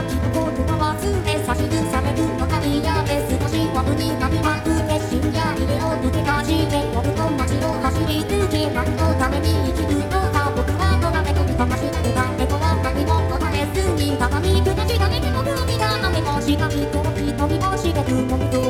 はきっと言葉差し出されるのが嫌で少しになりまくって深夜入れを抜けかして僕の街を走り続け何のために生きるのか僕は野良猫に騙してた猫は何も飲まれずに畳みしがねて僕を見もしがみと人にもしてく僕と